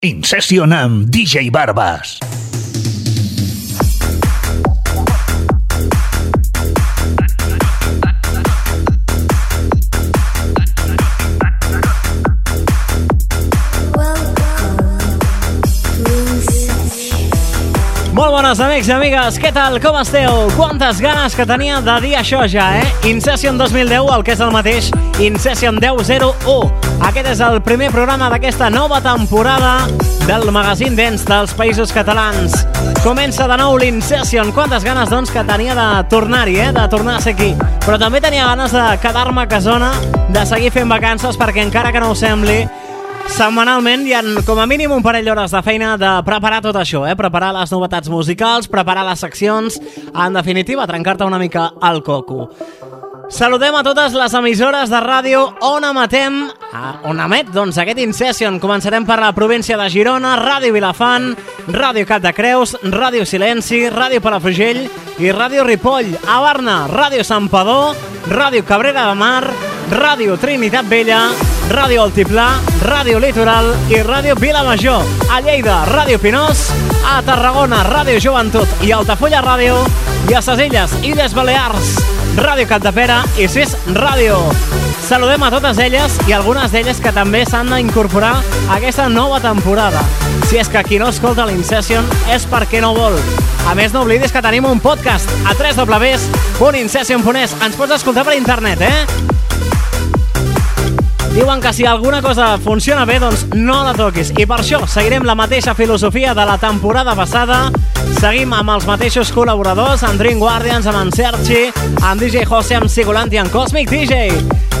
Incession amb DJ Barbas. Molt bones amics i amigues, què tal, com esteu? Quantes ganes que tenia de dir això ja, eh? Incession 2010, el que és el mateix, Incession 1001. Aquest és el primer programa d'aquesta nova temporada del magazín Dance dels Països Catalans. Comença de nou l'Incession. Quantes ganes, doncs, que tenia de tornar-hi, eh? De tornar a ser aquí. Però també tenia ganes de quedar-me a casona, de seguir fent vacances, perquè encara que no ho sembli, Setmanalment hi ha com a mínim un parell d'hores de feina de preparar tot això, eh? preparar les novetats musicals, preparar les seccions, en definitiva, trencar-te una mica el coco. Saludem a totes les emissores de ràdio on emetem, on emet doncs, aquest Incession. Començarem per la província de Girona, Ràdio Vilafant, Ràdio Cap de Creus, Ràdio Silenci, Ràdio Palafrugell i Ràdio Ripoll. A Barna, Ràdio Sant Padó, Ràdio Cabrera de Mar, Ràdio Trinitat Vella, Ràdio Altiplà, Ràdio Litoral i Ràdio Vilamajor. A Lleida, Ràdio Pinós, a Tarragona, Ràdio Joventut i Altafulla Ràdio i a ses Illes, Illes Balears, Ràdio Capdepera i Sis Ràdio. Saludem a totes elles i algunes d'elles que també s'han d'incorporar a aquesta nova temporada. Si és que qui no escolta l'Incession és perquè no vol. A més, no oblidis que tenim un podcast a www.incession.es. Ens pots escoltar per internet, eh? Diuen que si alguna cosa funciona bé, doncs no la toquis. I per això seguirem la mateixa filosofia de la temporada passada. Seguim amb els mateixos col·laboradors, amb Dream Guardians, amb en Sergi, amb DJ José, amb Sigulant i amb Cosmic DJ.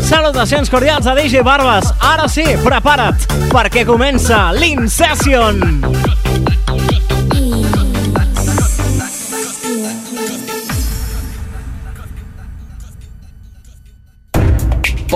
Salutacions cordials a DJ Barbas. Ara sí, prepara't, perquè comença l'Incession.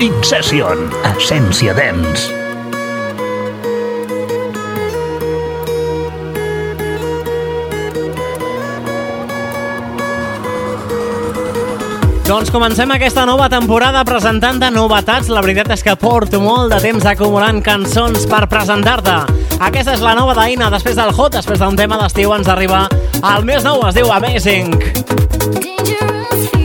Incession, essència dance. Doncs comencem aquesta nova temporada presentant de novetats. La veritat és que porto molt de temps acumulant cançons per presentar-te. Aquesta és la nova d'Aina, després del Hot, després d'un tema d'estiu ens arriba el més nou, es diu Amazing. Dangerous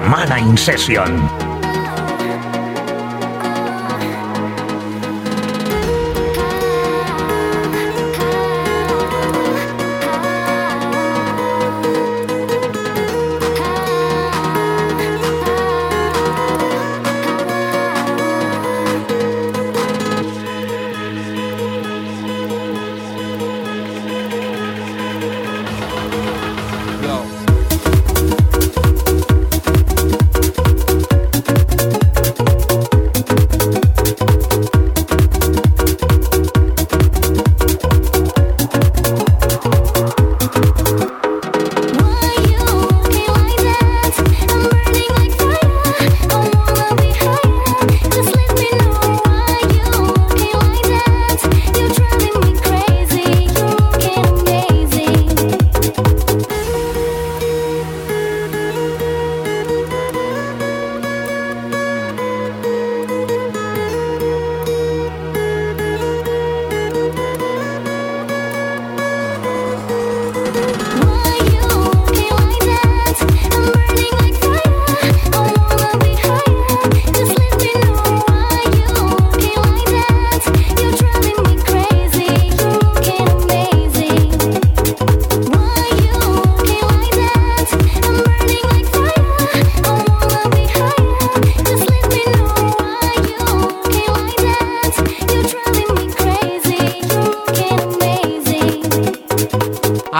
Samana In Session.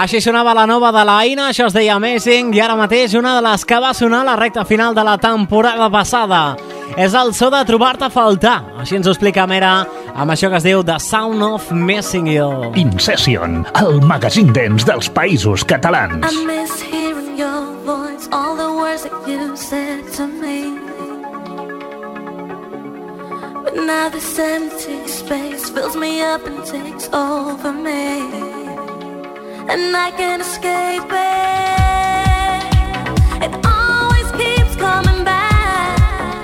Així sonava la nova de la Aina, això es deia Amazing, i ara mateix una de les que va sonar a la recta final de la temporada passada. És el so de trobar-te a faltar. Així ens ho explica Mera amb això que es diu The Sound of Missing You. In Session, el magazín dents dels països catalans. I miss hearing your voice, all the words that you said to me. But now this empty space fills me up and takes over me. And I can't escape it. It always keeps coming back.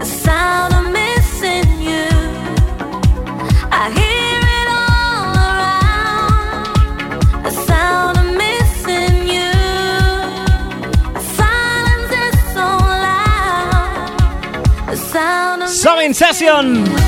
The sound of missing you. I hear it all around. The sound of missing you. The silence is so loud. The sound of Som In Session!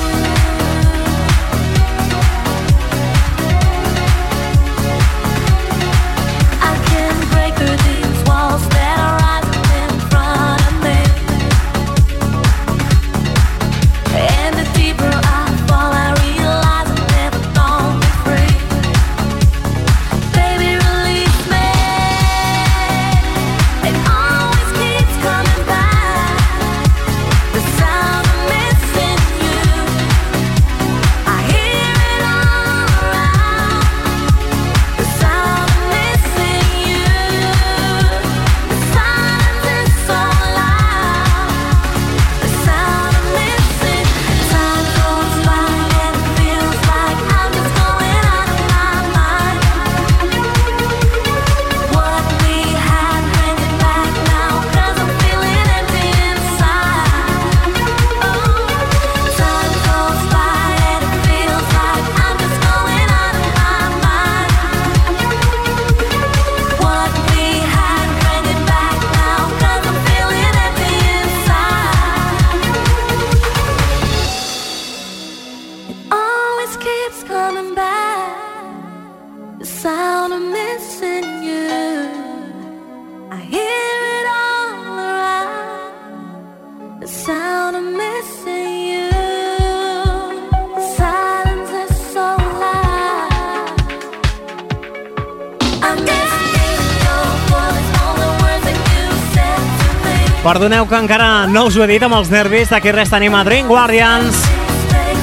Perdoneu que encara no us ho he dit amb els nervis, d'aquí res tenim a Dream Guardians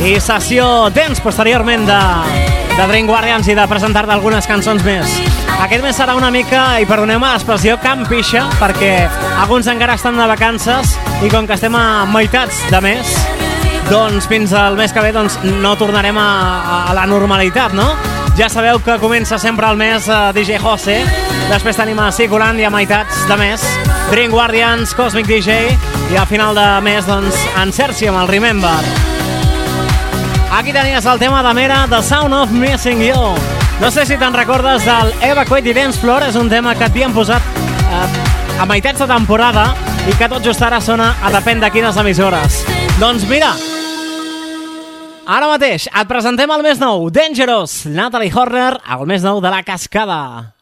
i sessió dents posteriorment de, de Dream Guardians i de presentar-te algunes cançons més. Aquest mes serà una mica, i perdoneu-me l'expressió, camp pixa, perquè alguns encara estan de vacances i com que estem a meitats de mes, doncs fins al mes que ve doncs, no tornarem a, a la normalitat, no? Ja sabeu que comença sempre el mes eh, DJ Jose, després tenim a Siculand i a meitats de mes Dream Guardians, Cosmic DJ i al final de mes, doncs, en Sergi amb el Remember. Aquí tenies el tema de Mera, The Sound of Missing You. No sé si te'n recordes del Evacuate Dance Floor, és un tema que et havíem posat eh, a meitats de temporada i que tot just ara sona a depèn de quines emissores. Doncs mira, ara mateix et presentem el més nou, Dangerous, Natalie Horner, el més nou de la cascada.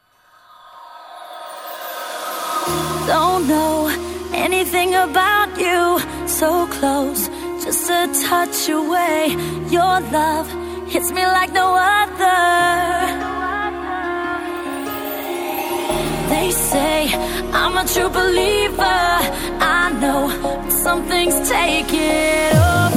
Anything about you. So close, just a touch away. Your love hits me like no other. They say I'm a true believer. I know something's taking over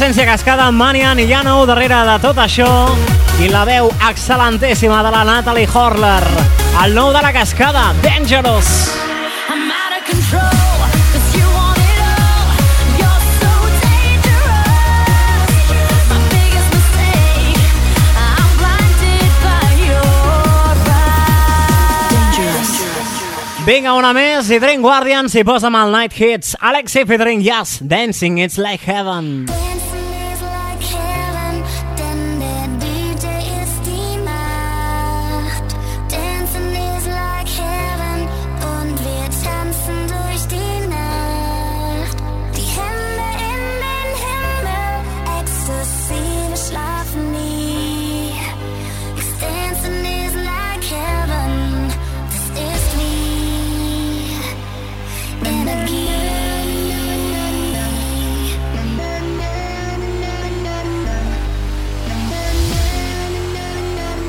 presència cascada amb Manian i Llano darrere de tot això i la veu excel·lentíssima de la Natalie Horler. El nou de la cascada, Dangerous. I'm out of control, 'cause you want it all. You're so dangerous. My biggest mistake, I'm blinded by your eyes. Vinga, una més i Dream Guardians i posa'm el Night Hits. Alexei featuring Yes, Dancing It's Like Heaven. Dancing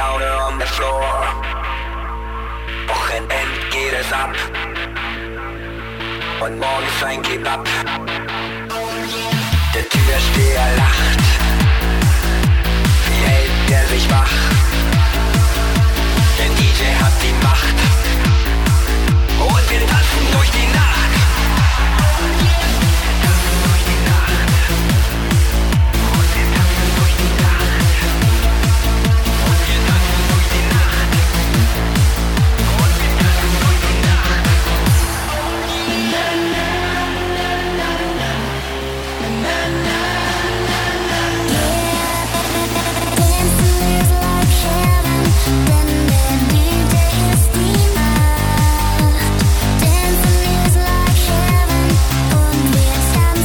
Laune on the floor. Wochenend geht es ab und morgen ist ein Kebab. Der Türsteher lacht, wie hält er sich wach? Der DJ hat die Macht und wir tanzen durch die Nacht.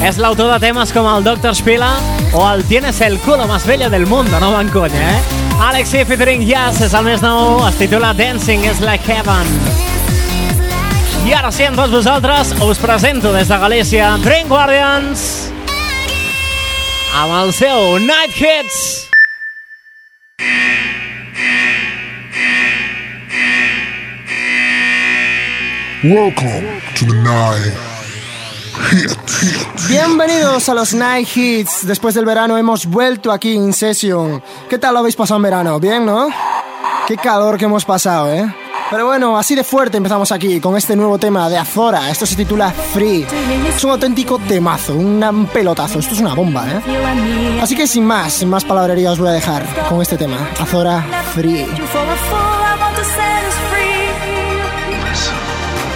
És l'autor de temes com el Dr. Spila o el Tienes el culo más bello del mundo, no van conya, eh? Alexi featuring Yes és el més nou, es titula Dancing is like heaven. I ara sí, amb tots vosaltres, us presento des de Galícia Dream Guardians amb el seu Night Hits. Welcome to the night. Bienvenidos a los Night Hits. Después del verano hemos vuelto aquí en session. ¿Qué tal lo habéis pasado en verano? Bien, ¿no? Qué calor que hemos pasado, ¿eh? Pero bueno, así de fuerte empezamos aquí con este nuevo tema de Azora. Esto se titula Free. Es un auténtico temazo, un pelotazo. Esto es una bomba, ¿eh? Así que sin más, sin más palabrería os voy a dejar con este tema. Azora free.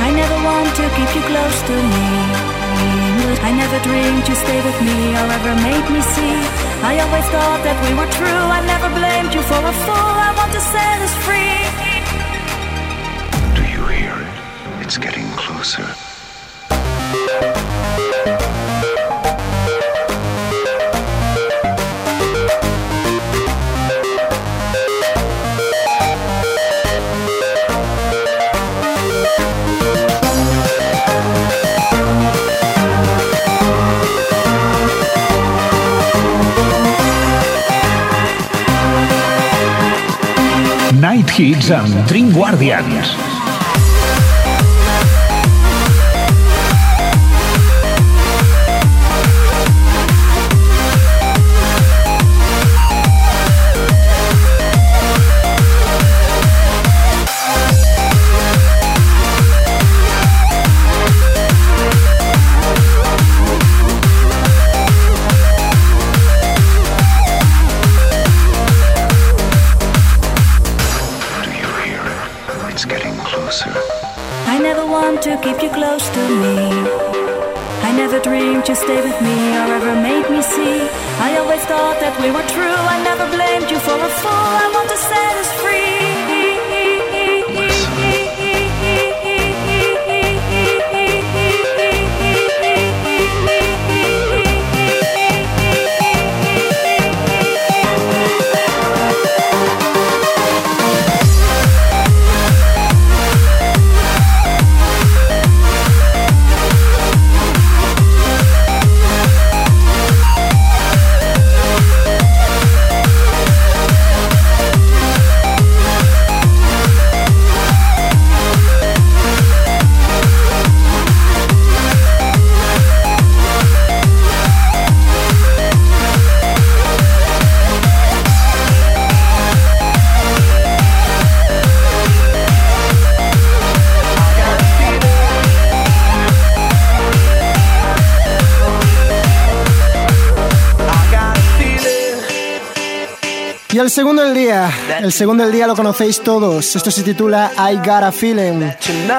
I never want to keep you close to me. I never dreamed you'd stay with me or ever made me see. I always thought that we were true. I never blamed you for a fool. I want to set us free. Do you hear it? It's getting closer. Hits amb Dream Guardians. You'd stay with me or ever made me see. I always thought that we were true. I never blamed you for a fool. I want to set us free. Segundo del día, el segundo del día lo conocéis todos. Esto se titula I Got a Feeling.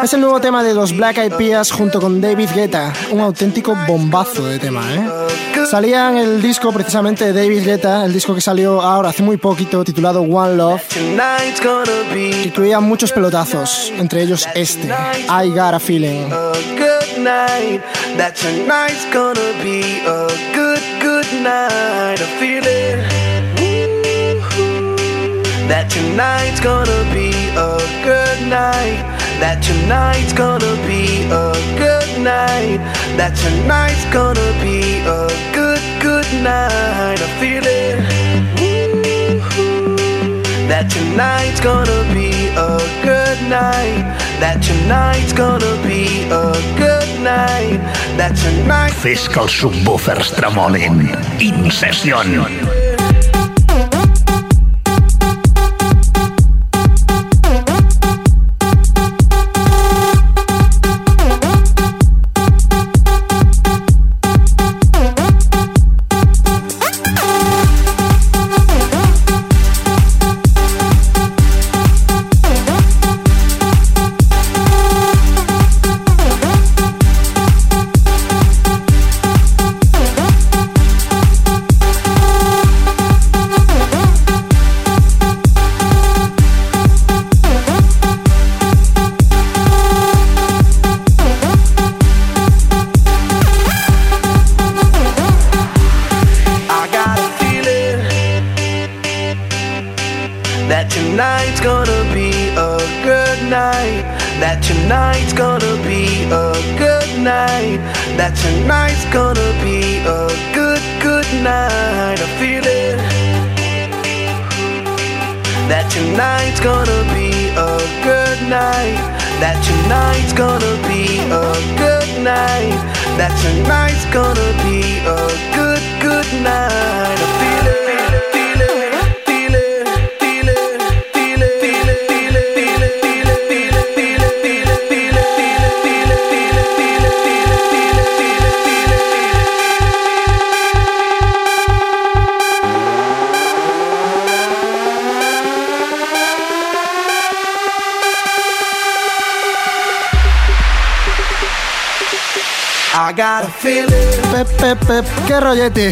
Es el nuevo tema de los Black Eyed Peas junto con David Guetta. Un auténtico bombazo de tema, ¿eh? Salía en el disco precisamente de David Guetta, el disco que salió ahora hace muy poquito, titulado One Love. que Incluía muchos pelotazos, entre ellos este, I Got a Feeling. good night. That tonight's gonna be a good, good night. I feel it. Ooh, That tonight's gonna be a good night. That tonight's gonna be a good night. That tonight's gonna be a good, good night. I feel it. Ooh, That tonight's gonna be a good night. That tonight's gonna be a good night. That tonight. Fes que els subwoofers tremolin. Incession.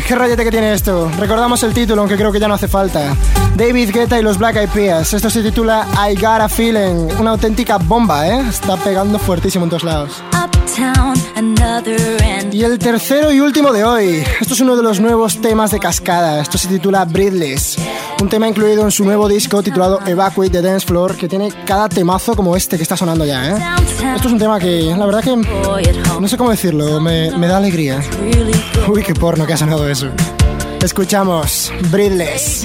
Qué rollete que tiene esto. Recordamos el título, aunque creo que ya no hace falta. David Guetta y los Black Eyed Peas. Esto se titula I Got a Feeling. Una auténtica bomba, ¿eh? Está pegando fuertísimo en todos lados. Y el tercero y último de hoy. Esto es uno de los nuevos temas de Cascada. Esto se titula Breathless. Un tema incluido en su nuevo disco titulado Evacuate the Dance Floor, que tiene cada temazo como este que está sonando ya, ¿eh? Esto es un tema que, la verdad que, no sé cómo decirlo, me, me da alegría. Uy, qué porno que ha sonado eso. Escuchamos Breathless.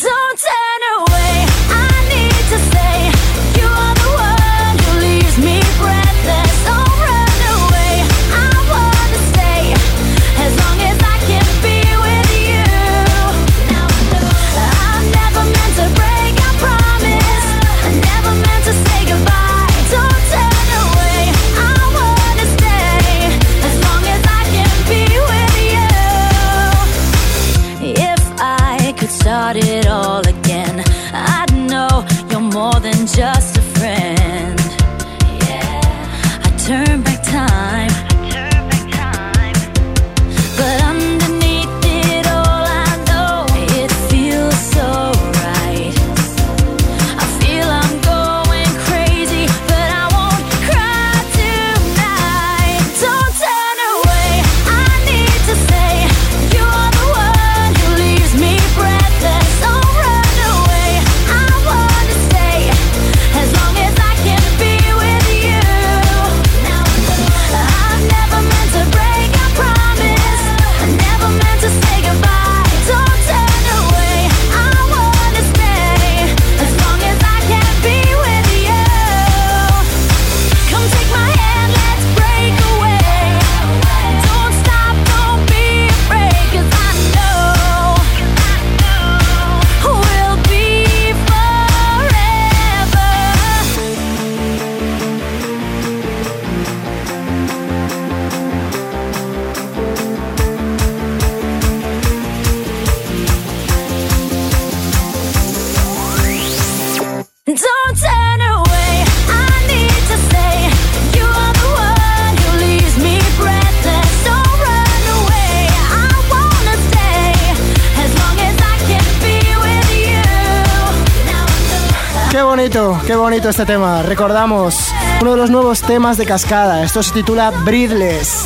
Qué bonito este tema. Recordamos uno de los nuevos temas de Cascada. Esto se titula Breathless.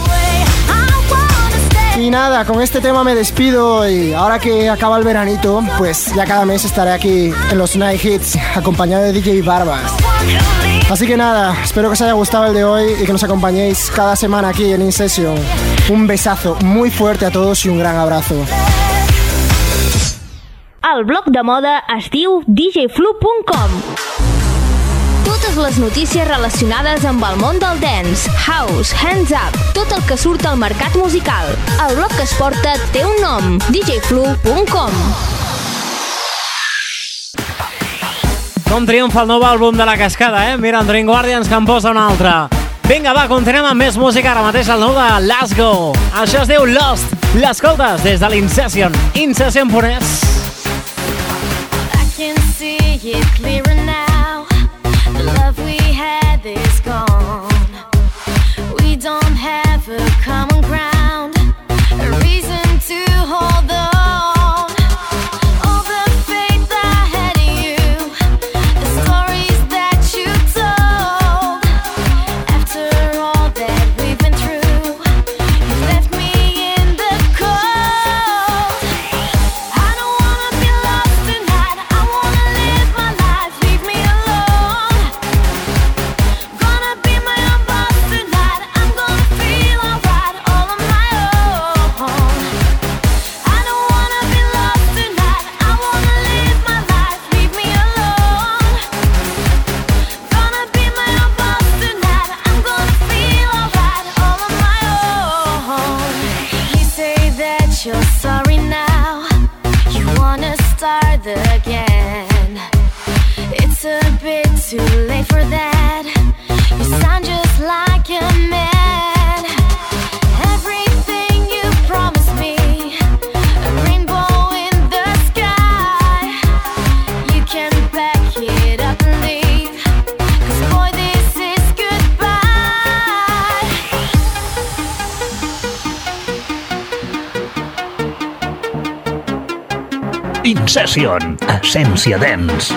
Y nada, con este tema me despido y ahora que acaba el veranito, pues ya cada mes estaré aquí en los Night Hits acompañado de DJ Barbas. Así que nada, espero que os haya gustado el de hoy y que nos acompañéis cada semana aquí en In Session. Un besazo muy fuerte a todos y un gran abrazo. El blog de moda es diu djflu.com Totes les notícies relacionades amb el món del dance, house, hands up, tot el que surt al mercat musical. El blog que es porta té un nom, djflu.com Com triomfa el nou àlbum de la cascada, eh? Mira, en Dream Guardians que en posa un altre. Vinga, va, continuem amb més música ara mateix el nou de Let's Go. Això es diu Lost. L'escoltes des de l'Incession. Incession.es. I can see it Ciutadans.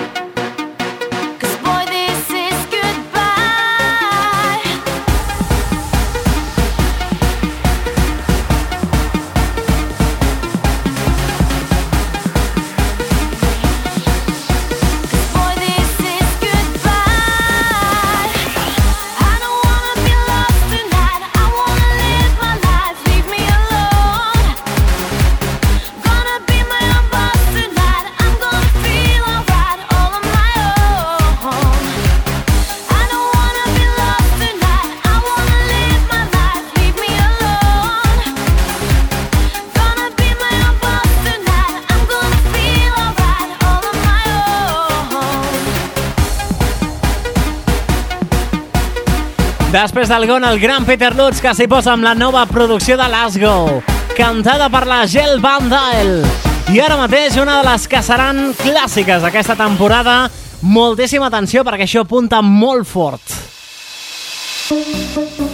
Després del Gon, el gran Peter Lutz que s'hi posa amb la nova producció de Lasgo, cantada per la Gel Van Dyle. I ara mateix una de les que seran clàssiques d'aquesta temporada. Moltíssima atenció perquè això apunta molt fort. Thank.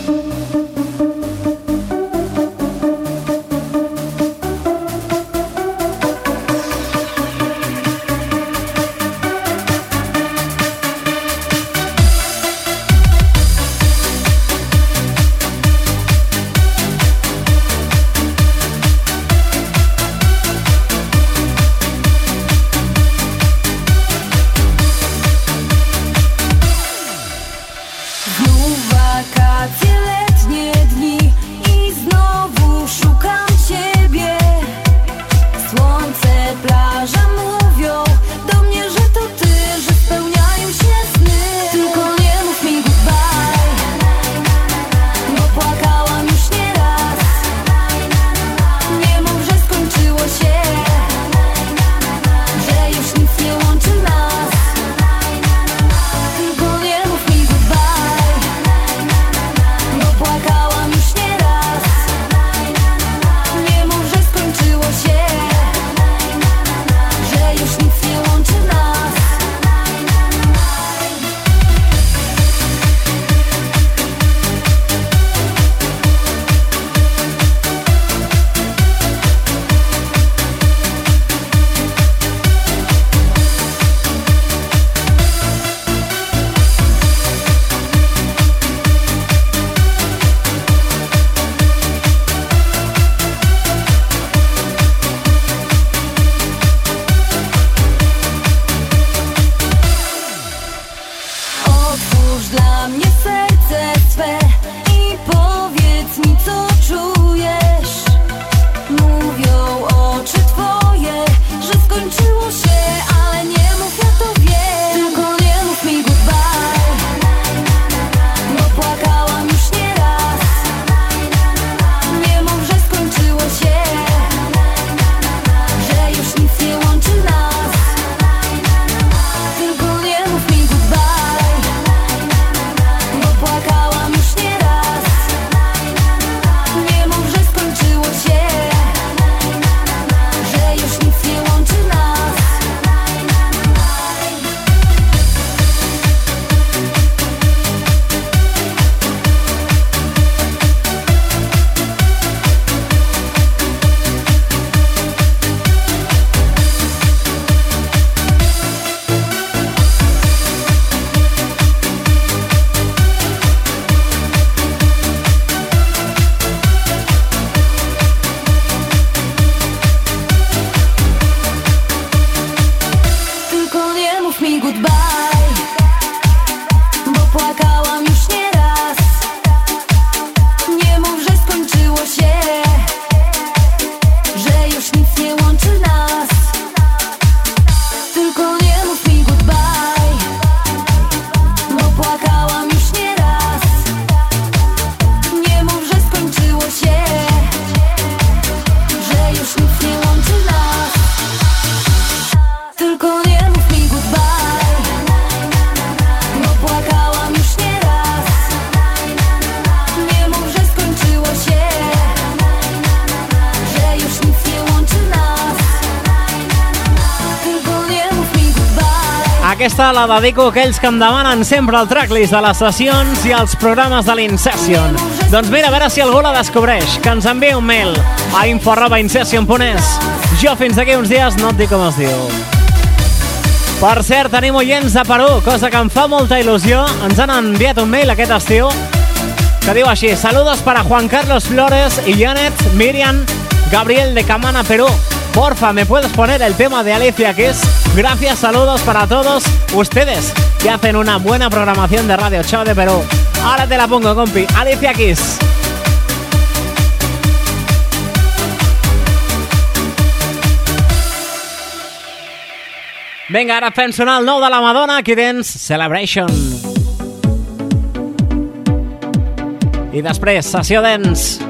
Aquesta la dedico a aquells que em demanen sempre el tracklist de les sessions i els programes de l'Incession. Doncs mira, a veure si algú la descobreix, que ens envia un mail a info.incession.es. Jo fins d'aquí uns dies no et dic com es diu. Per cert, tenim oients de Perú, cosa que em fa molta il·lusió. Ens han enviat un mail aquest estiu que diu així, saludos para Juan Carlos Flores y Janet Miriam Gabriel de Camana, Perú. Porfa, ¿me puedes poner el tema de Alicia Kiss? Gracias, saludos para todos ustedes que hacen una buena programación de radio. Chao de Perú. Ahora te la pongo, compi. Alicia Kiss. Vinga, ara fem nou de la Madonna. Aquí tens Celebration. I després, sessió dance.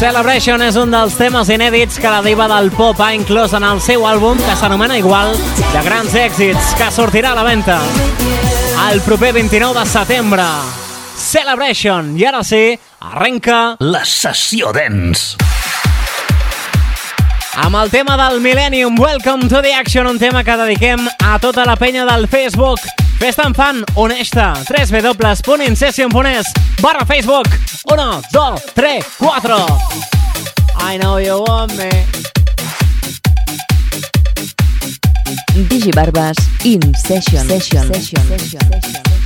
Celebration és un dels temes inèdits que la diva del pop ha inclòs en el seu àlbum que s'anomena igual de grans èxits que sortirà a la venda el proper 29 de setembre. Celebration. I ara sí, arrenca La sessió dance. amb el tema del Millennium Welcome to the Action, un tema que dediquem a tota la penya del Facebook. Fes-te'n fan, uneix-te, www.incession.es barra Facebook. 1, 2, 3, 4. I know you want me. Digibarbes in session. session. session. session. Thank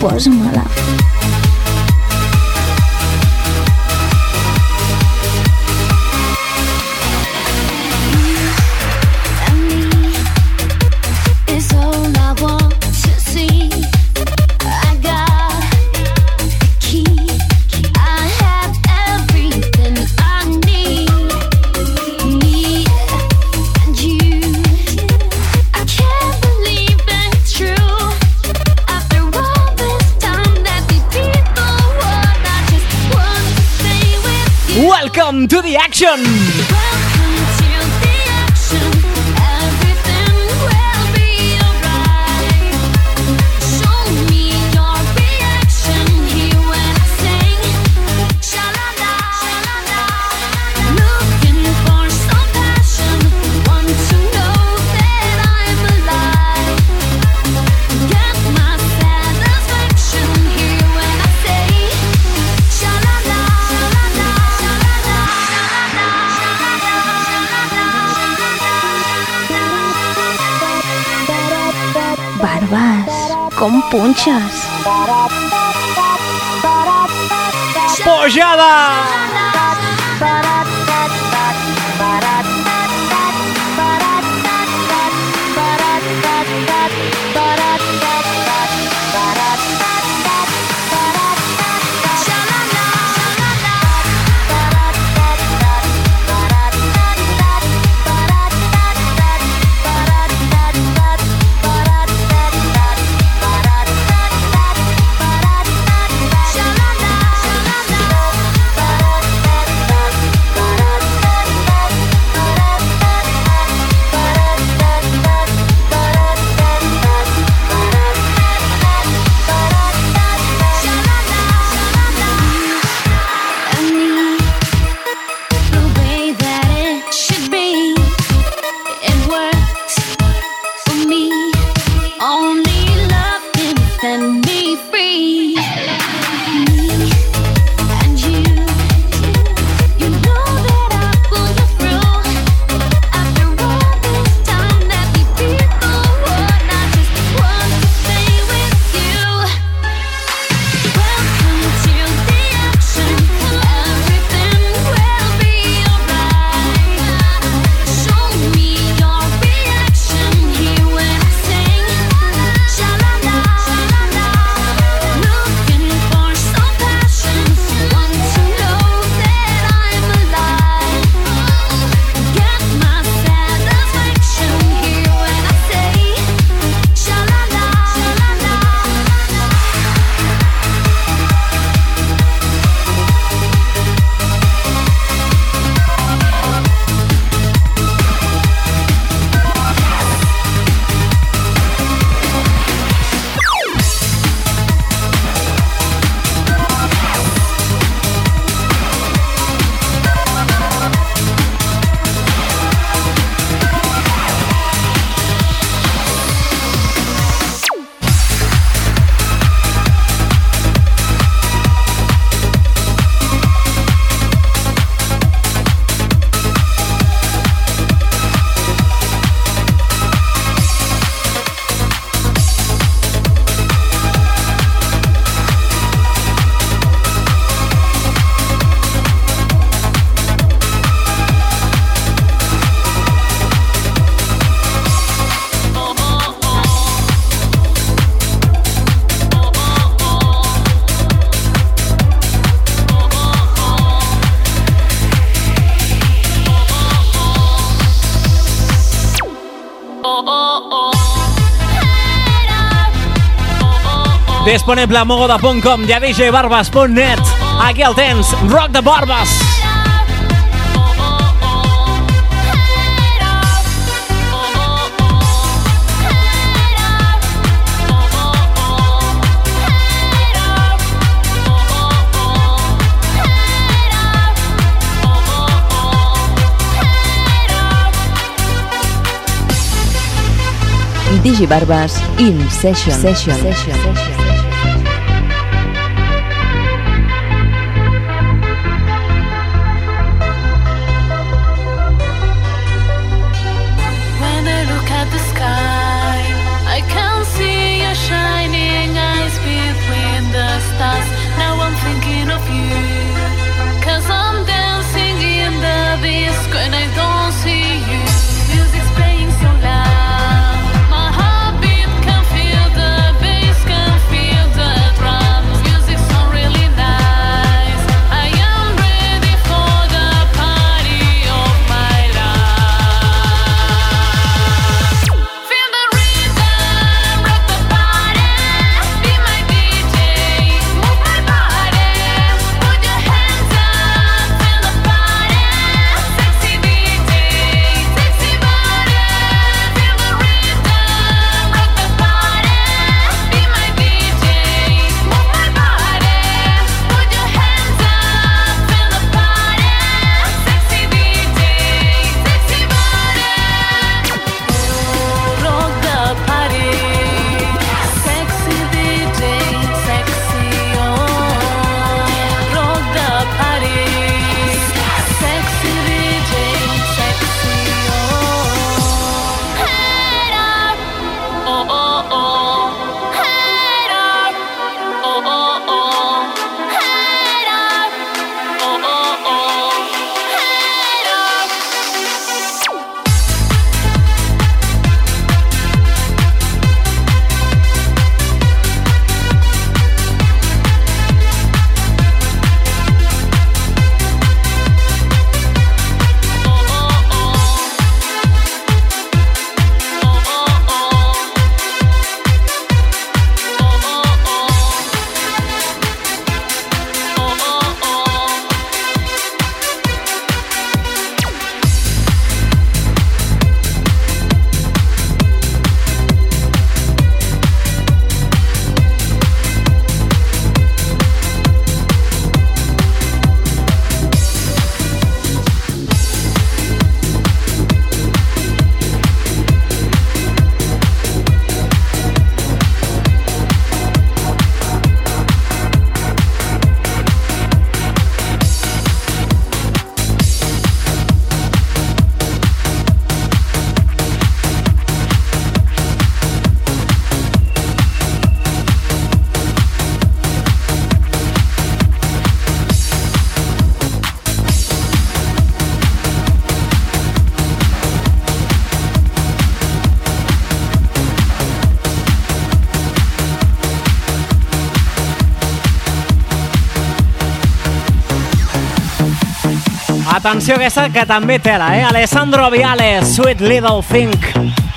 我怎么了。to the action! con punchas. ¡Pollada! disponible a mogoda.com i a djbarbas.net. Aquí el tens, Rock de Barbas. Digibarbas in session. session. session. session. Now I'm thinking of you. Cause I'm dancing in the disco and I don't see you. Atenció aquesta que també té la, eh? Alessandro Viale, Sweet Little Think.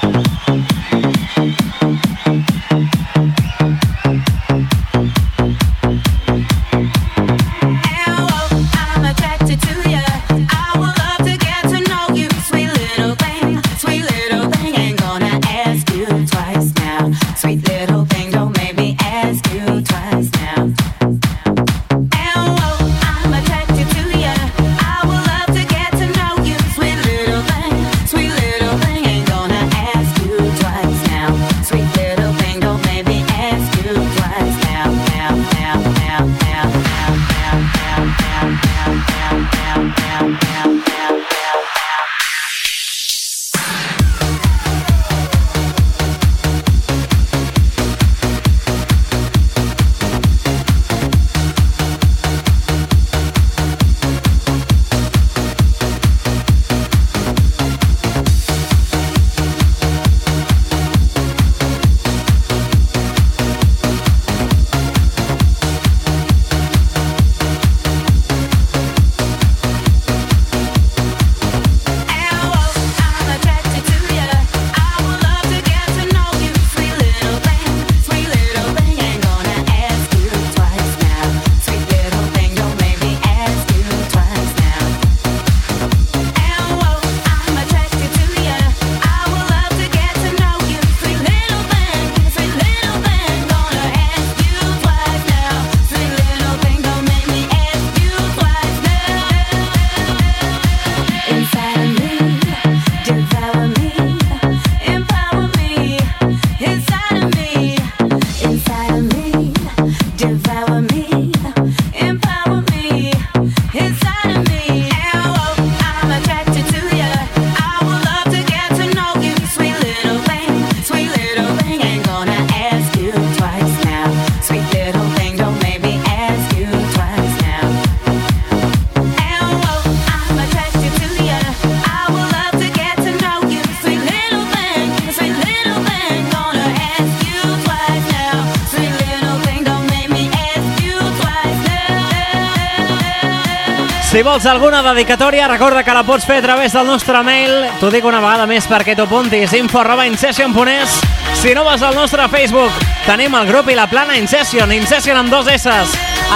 Si vols alguna dedicatòria, recorda que la pots fer a través del nostre mail. T'ho dic una vegada més perquè t'ho apuntis. info arroba incession.es Si no vas al nostre Facebook, tenim el grup i la plana Incession. Incession amb dos S.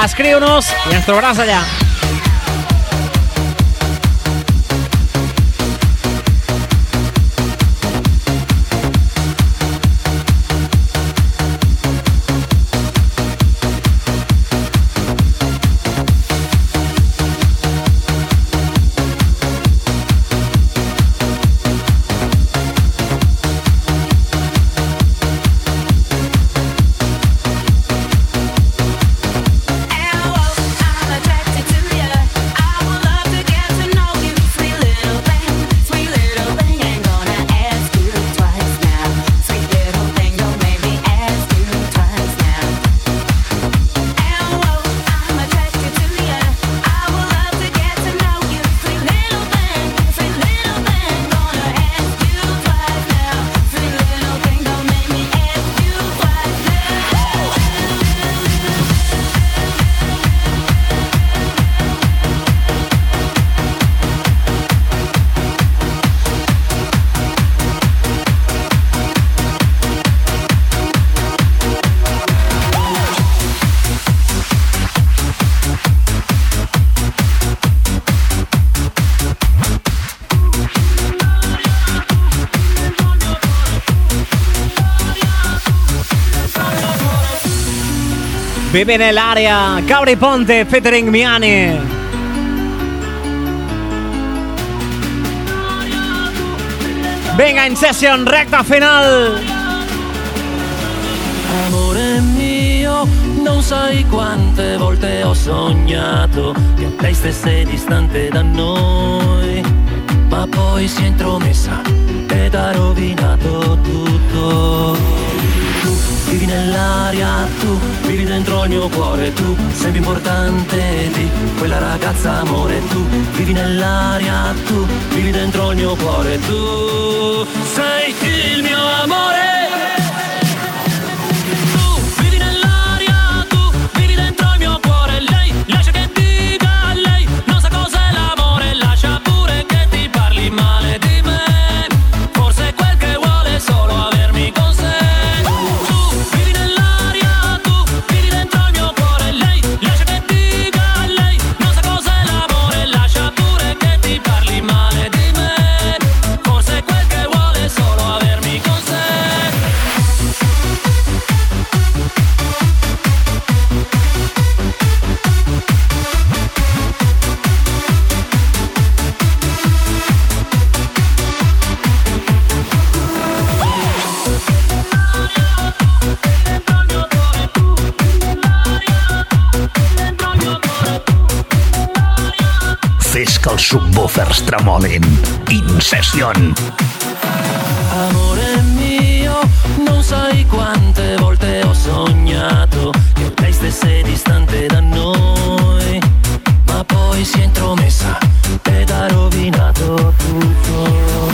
Escriu-nos i ens trobaràs allà. Vive nell'area Cauri Ponte featuring Miani. Venga in session, recta final. Amore mio, non sai quante volte ho sognato che lei stesse distante da noi, ma poi si è intromessa ed ha rovinato tutto. Vivi nell'aria, tu vivi dentro il mio cuore, tu sei più importante di quella ragazza amore, tu vivi nell'aria, tu vivi dentro il mio cuore, tu sei il mio amore. Subwoofers tremolin. Incession. Amore mio, non sai quante volte ho sognato che lei stesse distante da noi, ma poi si è intromessa ed ha rovinato tutto.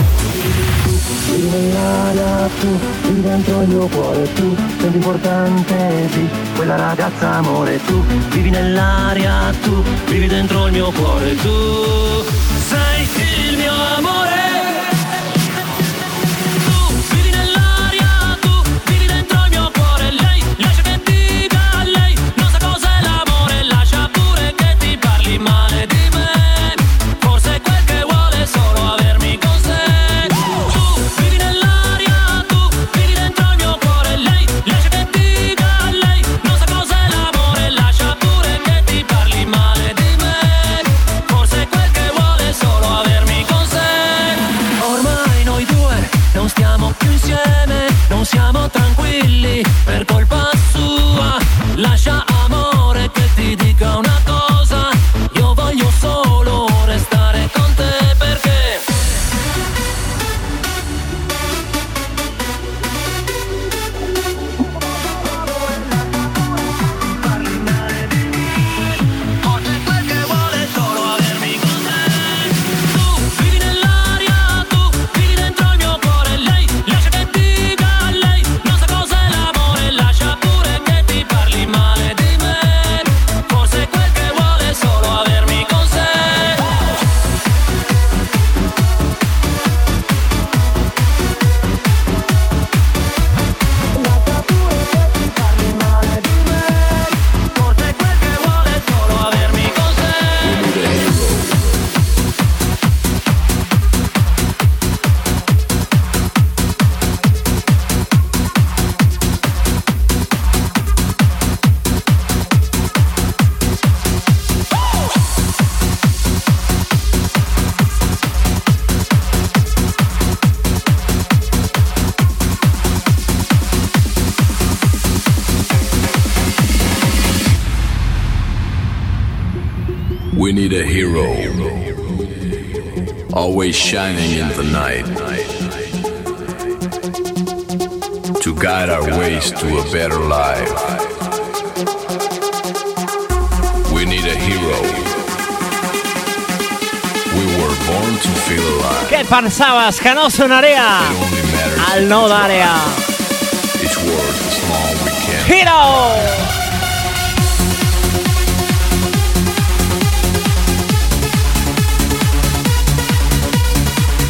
Vivi nell'aria, tu vivi dentro il mio cuore, tu sei più importante di quella ragazza amore, tu vivi nell'aria, tu vivi dentro il mio cuore, tu sei il mio amore. Hero, always shining in the night, to guide our ways to a better life. We need a hero. We were born to feel alive. Què et pensaves, que no matters al nou d'àrea? each word as long we can. Hero!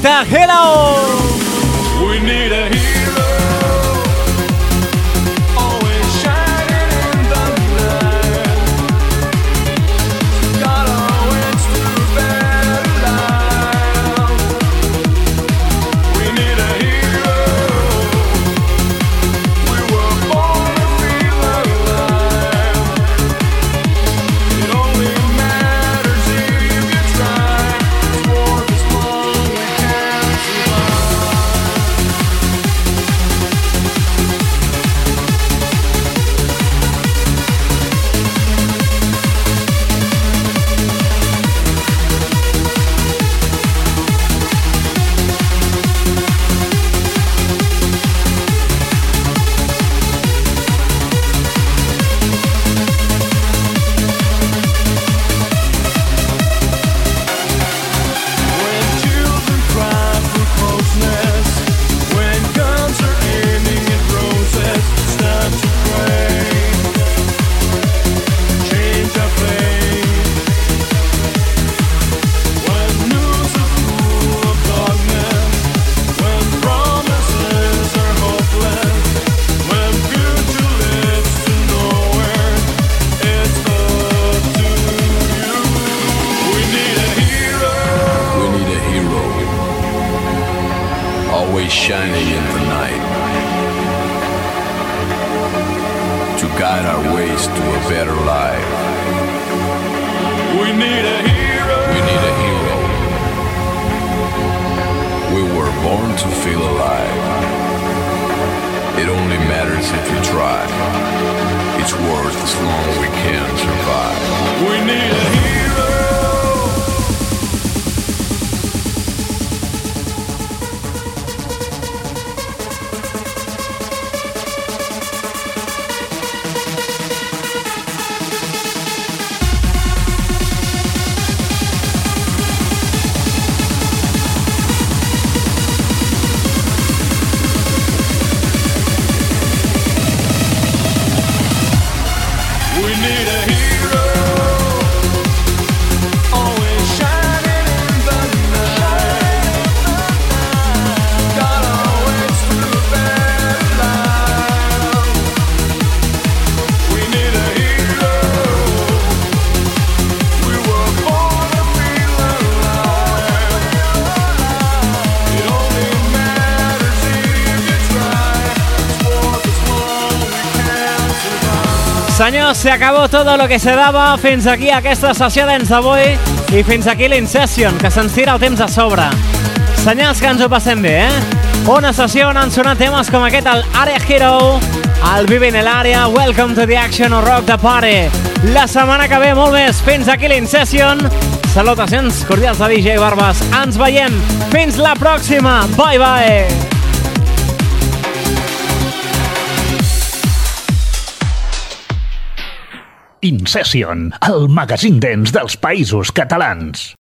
Hello. Ways to a better life. We need a hero. We need a hero. We were born to feel alive. It only matters if you try. It's worth as long as we can survive. We need a hero. Senyors, se acabó todo lo que se dava. Fins aquí aquesta sessió d'ens d'avui i fins aquí l'Incession, que se'ns tira el temps a sobre. Senyals que ens ho passem bé, eh? Una sessió on han sonat temes com aquest, el Area Hero, el Vive en l'àrea, Welcome to the Action o Rock the Party. La setmana que ve, molt més. Fins aquí l'Incession. Salutacions cordials de DJ Barbas. Ens veiem. Fins la pròxima. Bye, bye. In Session, el magazín dents dels països catalans.